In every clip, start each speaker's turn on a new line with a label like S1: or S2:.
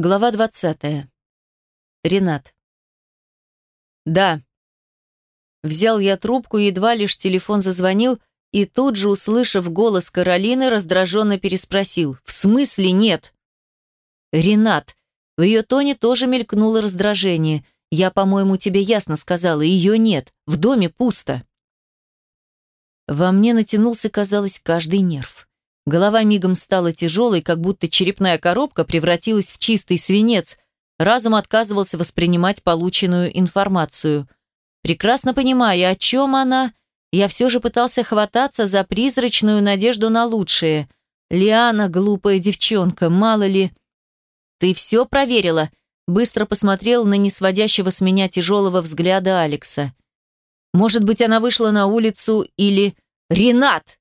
S1: Глава 20. Ренат. Да. Взял я трубку, едва лишь телефон зазвонил, и тут же, услышав голос Каролины, раздраженно переспросил. «В смысле нет?» «Ренат». В ее тоне тоже мелькнуло раздражение. «Я, по-моему, тебе ясно сказала, ее нет. В доме пусто». Во мне натянулся, казалось, каждый нерв. Голова мигом стала тяжелой, как будто черепная коробка превратилась в чистый свинец. Разум отказывался воспринимать полученную информацию. Прекрасно понимая, о чем она, я все же пытался хвататься за призрачную надежду на лучшее. Лиана, глупая девчонка, мало ли... «Ты все проверила?» Быстро посмотрел на несводящего с меня тяжелого взгляда Алекса. «Может быть, она вышла на улицу или...» «Ренат!»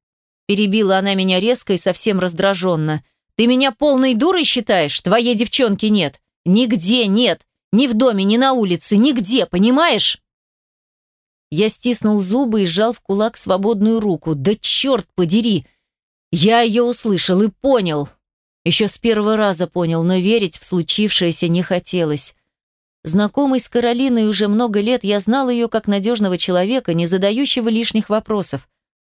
S1: Перебила она меня резко и совсем раздраженно. «Ты меня полной дурой считаешь? Твоей девчонки нет. Нигде нет. Ни в доме, ни на улице, нигде, понимаешь?» Я стиснул зубы и сжал в кулак свободную руку. «Да черт подери!» Я ее услышал и понял. Еще с первого раза понял, но верить в случившееся не хотелось. Знакомый с Каролиной уже много лет, я знал ее как надежного человека, не задающего лишних вопросов.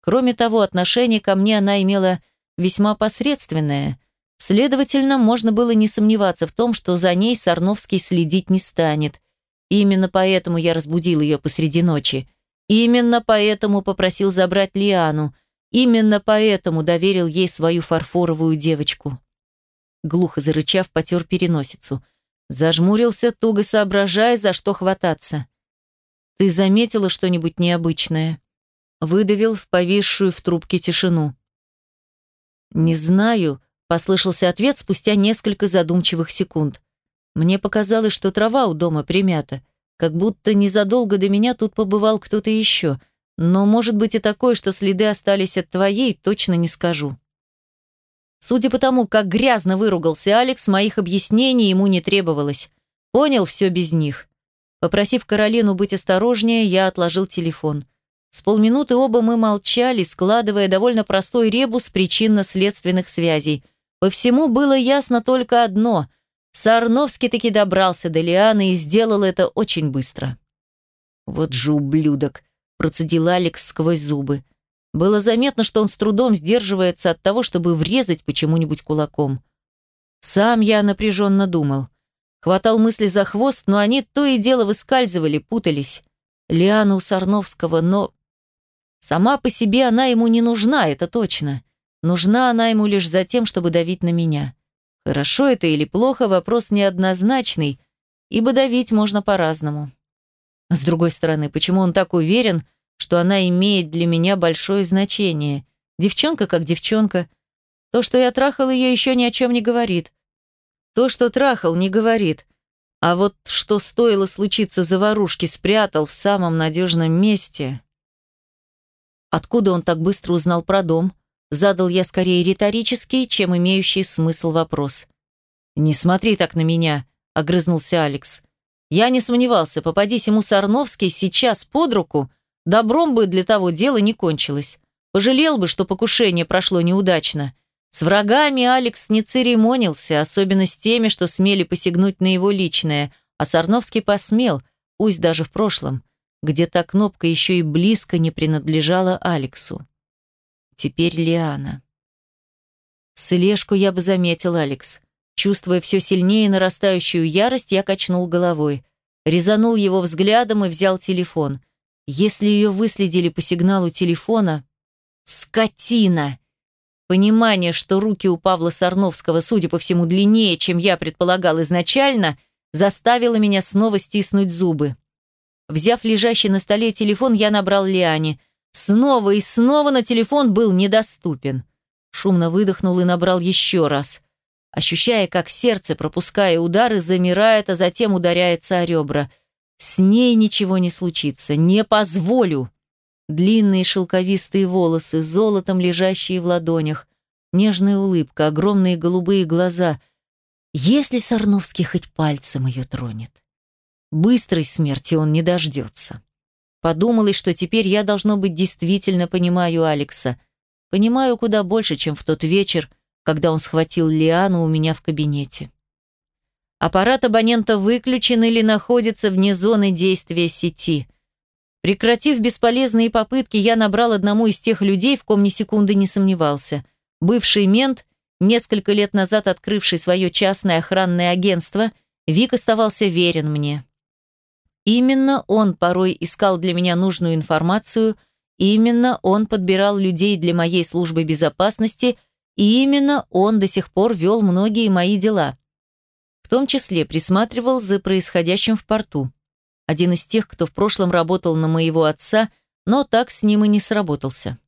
S1: Кроме того, отношение ко мне она имела весьма посредственное. Следовательно, можно было не сомневаться в том, что за ней Сарновский следить не станет. И именно поэтому я разбудил ее посреди ночи. Именно поэтому попросил забрать Лиану. Именно поэтому доверил ей свою фарфоровую девочку. Глухо зарычав, потер переносицу. Зажмурился, туго соображая, за что хвататься. «Ты заметила что-нибудь необычное?» Выдавил в повисшую в трубке тишину. «Не знаю», — послышался ответ спустя несколько задумчивых секунд. «Мне показалось, что трава у дома примята, как будто незадолго до меня тут побывал кто-то еще, но может быть и такое, что следы остались от твоей, точно не скажу». Судя по тому, как грязно выругался Алекс, моих объяснений ему не требовалось. Понял все без них. Попросив Каролину быть осторожнее, я отложил телефон. С полминуты оба мы молчали, складывая довольно простой ребус причинно-следственных связей. По всему было ясно только одно. Сарновский таки добрался до Лианы и сделал это очень быстро. «Вот же ублюдок!» – процедил Алекс сквозь зубы. Было заметно, что он с трудом сдерживается от того, чтобы врезать почему-нибудь кулаком. Сам я напряженно думал. Хватал мысли за хвост, но они то и дело выскальзывали, путались. Лиана у Сарновского, но Сама по себе она ему не нужна, это точно. Нужна она ему лишь за тем, чтобы давить на меня. Хорошо это или плохо, вопрос неоднозначный, ибо давить можно по-разному. С другой стороны, почему он так уверен, что она имеет для меня большое значение? Девчонка как девчонка. То, что я трахал ее, еще ни о чем не говорит. То, что трахал, не говорит. А вот что стоило случиться заварушки, спрятал в самом надежном месте. Откуда он так быстро узнал про дом? Задал я скорее риторический, чем имеющий смысл вопрос. «Не смотри так на меня», — огрызнулся Алекс. «Я не сомневался, попадись ему Сарновский сейчас под руку, добром бы для того дела не кончилось. Пожалел бы, что покушение прошло неудачно. С врагами Алекс не церемонился, особенно с теми, что смели посягнуть на его личное, а Сарновский посмел, пусть даже в прошлом где та кнопка еще и близко не принадлежала Алексу. Теперь Лиана. Слежку я бы заметил, Алекс. Чувствуя все сильнее нарастающую ярость, я качнул головой. Резанул его взглядом и взял телефон. Если ее выследили по сигналу телефона... Скотина! Понимание, что руки у Павла Сарновского, судя по всему, длиннее, чем я предполагал изначально, заставило меня снова стиснуть зубы. Взяв лежащий на столе телефон, я набрал Лиане. Снова и снова на телефон был недоступен. Шумно выдохнул и набрал еще раз. Ощущая, как сердце, пропуская удары, замирает, а затем ударяется о ребра. С ней ничего не случится. Не позволю. Длинные шелковистые волосы, золотом лежащие в ладонях. Нежная улыбка, огромные голубые глаза. Если Сарновский хоть пальцем ее тронет. Быстрой смерти он не дождется. Подумалось, что теперь я, должно быть, действительно понимаю Алекса. Понимаю куда больше, чем в тот вечер, когда он схватил Лиану у меня в кабинете. Аппарат абонента выключен или находится вне зоны действия сети. Прекратив бесполезные попытки, я набрал одному из тех людей, в ком ни секунды не сомневался. Бывший мент, несколько лет назад открывший свое частное охранное агентство, Вик оставался верен мне. Именно он порой искал для меня нужную информацию, именно он подбирал людей для моей службы безопасности, и именно он до сих пор вел многие мои дела. В том числе присматривал за происходящим в порту. Один из тех, кто в прошлом работал на моего отца, но так с ним и не сработался.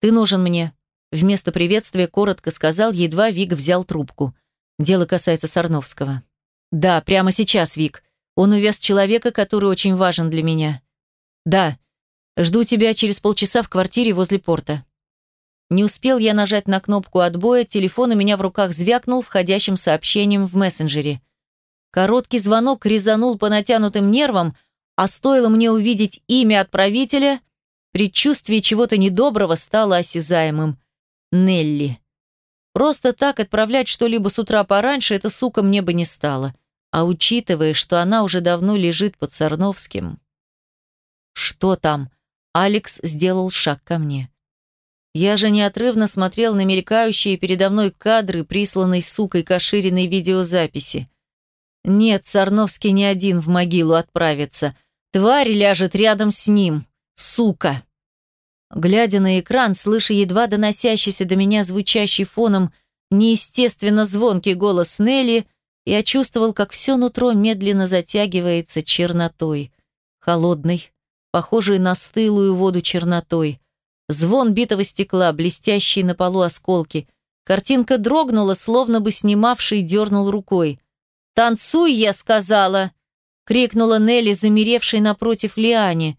S1: «Ты нужен мне», — вместо приветствия коротко сказал, едва Вик взял трубку. Дело касается Сарновского. «Да, прямо сейчас, Вик. Он увез человека, который очень важен для меня. Да, жду тебя через полчаса в квартире возле порта. Не успел я нажать на кнопку отбоя, телефон у меня в руках звякнул входящим сообщением в мессенджере. Короткий звонок резанул по натянутым нервам, а стоило мне увидеть имя отправителя, предчувствие чего-то недоброго стало осязаемым. Нелли. Просто так отправлять что-либо с утра пораньше эта сука мне бы не стала а учитывая, что она уже давно лежит под Сарновским. «Что там?» Алекс сделал шаг ко мне. Я же неотрывно смотрел на мелькающие передо мной кадры, присланной сукой Кашириной видеозаписи. Нет, Сарновский не один в могилу отправится. Тварь ляжет рядом с ним. Сука! Глядя на экран, слыша едва доносящийся до меня звучащий фоном неестественно звонкий голос Нелли, я чувствовал, как все нутро медленно затягивается чернотой. Холодной, похожей на стылую воду чернотой. Звон битого стекла, блестящие на полу осколки. Картинка дрогнула, словно бы снимавший дернул рукой. «Танцуй!» — я сказала! — крикнула Нелли, замеревшей напротив Лиане.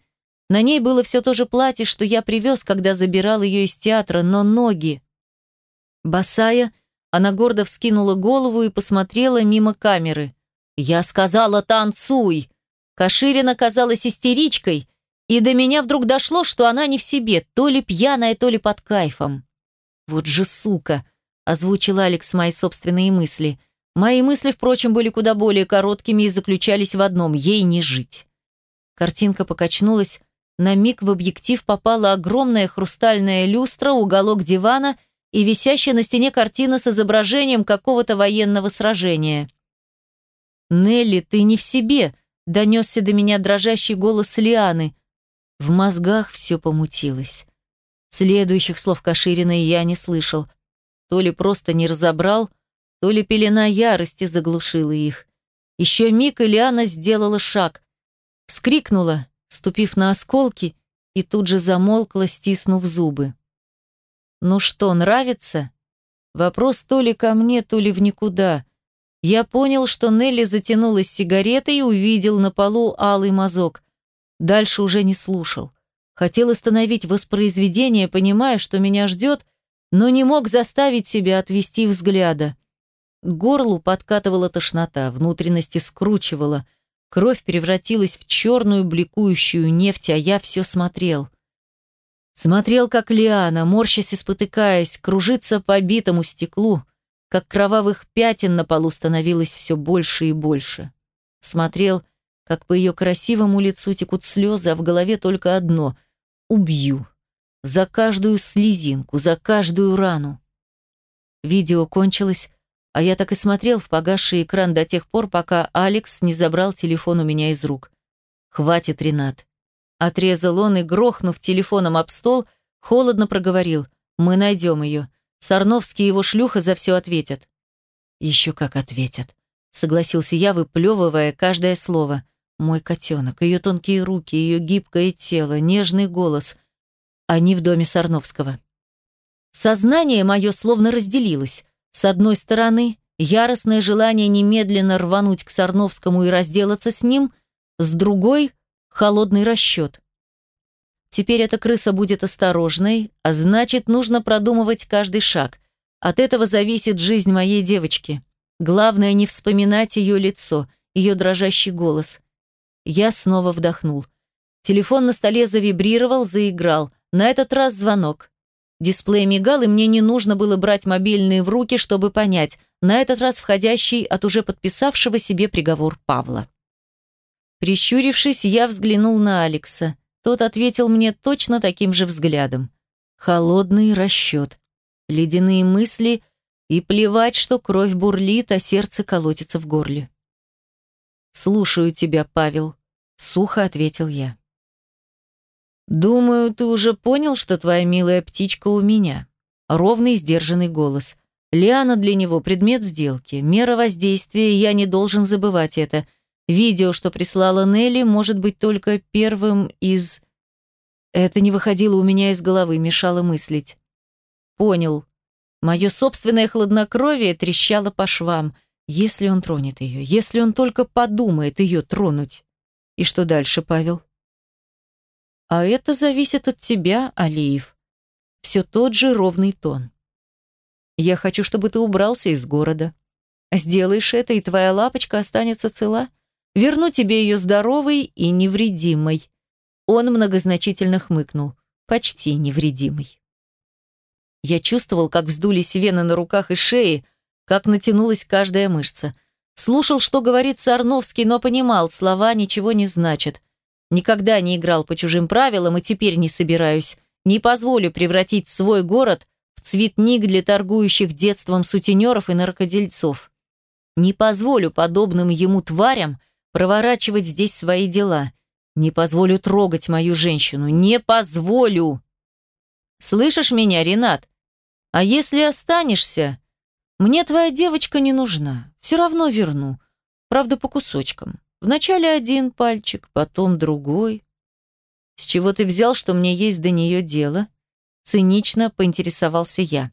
S1: На ней было все то же платье, что я привез, когда забирал ее из театра, но ноги. Босая, она гордо вскинула голову и посмотрела мимо камеры. «Я сказала, танцуй!» Каширина казалась истеричкой, и до меня вдруг дошло, что она не в себе, то ли пьяная, то ли под кайфом. «Вот же сука!» – озвучил Алекс мои собственные мысли. Мои мысли, впрочем, были куда более короткими и заключались в одном – ей не жить. Картинка покачнулась, на миг в объектив попала огромная хрустальная люстра, уголок дивана – и висящая на стене картина с изображением какого-то военного сражения. «Нелли, ты не в себе!» – донесся до меня дрожащий голос Лианы. В мозгах все помутилось. Следующих слов Кашириной я не слышал. То ли просто не разобрал, то ли пелена ярости заглушила их. Еще миг, и Лиана сделала шаг. Вскрикнула, ступив на осколки, и тут же замолкла, стиснув зубы. Ну что, нравится? Вопрос то ли ко мне, то ли в никуда. Я понял, что Нелли затянулась сигаретой и увидел на полу алый мазок. Дальше уже не слушал. Хотел остановить воспроизведение, понимая, что меня ждет, но не мог заставить себя отвести взгляда. К горлу подкатывала тошнота, внутренности скручивала. Кровь превратилась в черную бликующую нефть, а я все смотрел. Смотрел, как Лиана, морщась и спотыкаясь, кружится по битому стеклу, как кровавых пятен на полу становилось все больше и больше. Смотрел, как по ее красивому лицу текут слезы, а в голове только одно — «Убью». За каждую слезинку, за каждую рану. Видео кончилось, а я так и смотрел в погасший экран до тех пор, пока Алекс не забрал телефон у меня из рук. «Хватит, Ренат. Отрезал он и, грохнув телефоном об стол, холодно проговорил. «Мы найдем ее. Сарновский и его шлюха за все ответят». «Еще как ответят», — согласился я, выплевывая каждое слово. «Мой котенок, ее тонкие руки, ее гибкое тело, нежный голос. Они в доме Сарновского». Сознание мое словно разделилось. С одной стороны, яростное желание немедленно рвануть к Сарновскому и разделаться с ним, с другой холодный расчет. Теперь эта крыса будет осторожной, а значит, нужно продумывать каждый шаг. От этого зависит жизнь моей девочки. Главное не вспоминать ее лицо, ее дрожащий голос. Я снова вдохнул. Телефон на столе завибрировал, заиграл. На этот раз звонок. Дисплей мигал, и мне не нужно было брать мобильный в руки, чтобы понять. на этот раз входящий от уже подписавшего себе приговор Павла. Прищурившись, я взглянул на Алекса. Тот ответил мне точно таким же взглядом. Холодный расчет, ледяные мысли и плевать, что кровь бурлит, а сердце колотится в горле. «Слушаю тебя, Павел», — сухо ответил я. «Думаю, ты уже понял, что твоя милая птичка у меня». Ровный, сдержанный голос. Лиана для него предмет сделки, мера воздействия, я не должен забывать это. Видео, что прислала Нелли, может быть только первым из... Это не выходило у меня из головы, мешало мыслить. Понял. Мое собственное хладнокровие трещало по швам. Если он тронет ее, если он только подумает ее тронуть. И что дальше, Павел? А это зависит от тебя, Алиев. Все тот же ровный тон. Я хочу, чтобы ты убрался из города. Сделаешь это, и твоя лапочка останется цела. Верну тебе ее здоровой и невредимой. Он многозначительно хмыкнул. Почти невредимый. Я чувствовал, как вздулись вены на руках и шее, как натянулась каждая мышца. Слушал, что говорит Сарновский, но понимал, слова ничего не значат. Никогда не играл по чужим правилам и теперь не собираюсь. Не позволю превратить свой город в цветник для торгующих детством сутенеров и наркодельцов. Не позволю подобным ему тварям проворачивать здесь свои дела. Не позволю трогать мою женщину. Не позволю! Слышишь меня, Ренат? А если останешься? Мне твоя девочка не нужна. Все равно верну. Правда, по кусочкам. Вначале один пальчик, потом другой. С чего ты взял, что мне есть до нее дело? Цинично поинтересовался я.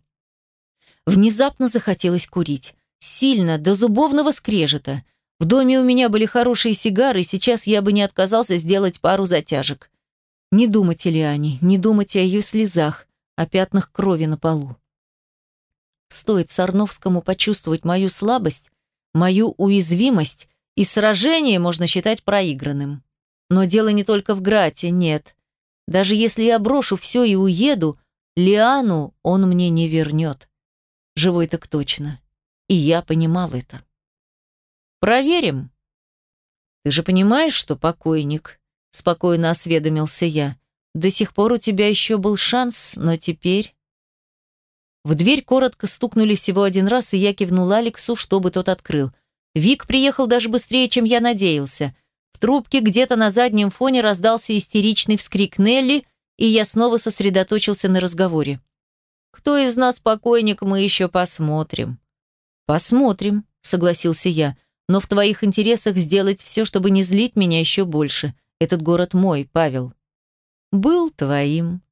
S1: Внезапно захотелось курить. Сильно, до зубовного скрежета. В доме у меня были хорошие сигары, и сейчас я бы не отказался сделать пару затяжек. Не думать о Лиане, не думать о ее слезах, о пятнах крови на полу. Стоит Сарновскому почувствовать мою слабость, мою уязвимость, и сражение можно считать проигранным. Но дело не только в Грате, нет. Даже если я брошу все и уеду, Лиану он мне не вернет. Живой так точно. И я понимал это. Проверим. Ты же понимаешь, что покойник? Спокойно осведомился я. До сих пор у тебя еще был шанс, но теперь... В дверь коротко стукнули всего один раз, и я кивнул Алексу, чтобы тот открыл. Вик приехал даже быстрее, чем я надеялся. В трубке где-то на заднем фоне раздался истеричный вскрик Нелли, и я снова сосредоточился на разговоре. «Кто из нас покойник, мы еще посмотрим». «Посмотрим», — согласился я. «Но в твоих интересах сделать все, чтобы не злить меня еще больше. Этот город мой, Павел». «Был твоим».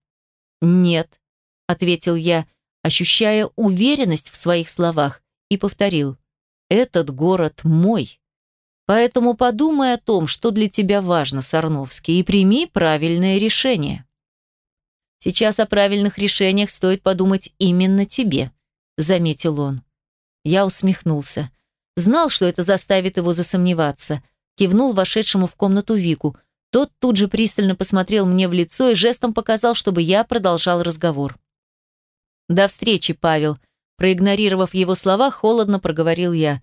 S1: «Нет», — ответил я, ощущая уверенность в своих словах, и повторил. «Этот город мой». Поэтому подумай о том, что для тебя важно, Сарновский, и прими правильное решение. Сейчас о правильных решениях стоит подумать именно тебе, заметил он. Я усмехнулся. Знал, что это заставит его засомневаться. Кивнул вошедшему в комнату Вику. Тот тут же пристально посмотрел мне в лицо и жестом показал, чтобы я продолжал разговор. «До встречи, Павел», проигнорировав его слова, холодно проговорил я.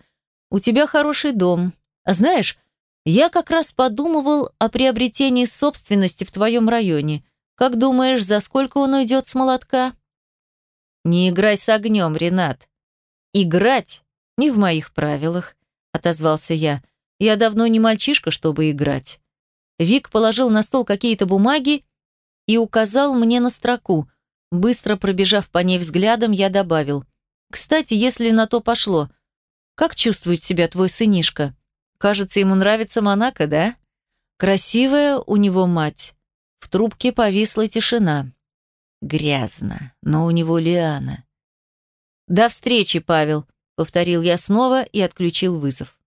S1: «У тебя хороший дом, а знаешь, я как раз подумывал о приобретении собственности в твоем районе. Как думаешь, за сколько он уйдет с молотка? Не играй с огнем, Ренат. Играть не в моих правилах, отозвался я. Я давно не мальчишка, чтобы играть. Вик положил на стол какие-то бумаги и указал мне на строку. Быстро пробежав по ней взглядом, я добавил. «Кстати, если на то пошло, как чувствует себя твой сынишка?» Кажется, ему нравится Монако, да? Красивая у него мать. В трубке повисла тишина. Грязно, но у него Лиана. «До встречи, Павел», — повторил я снова и отключил вызов.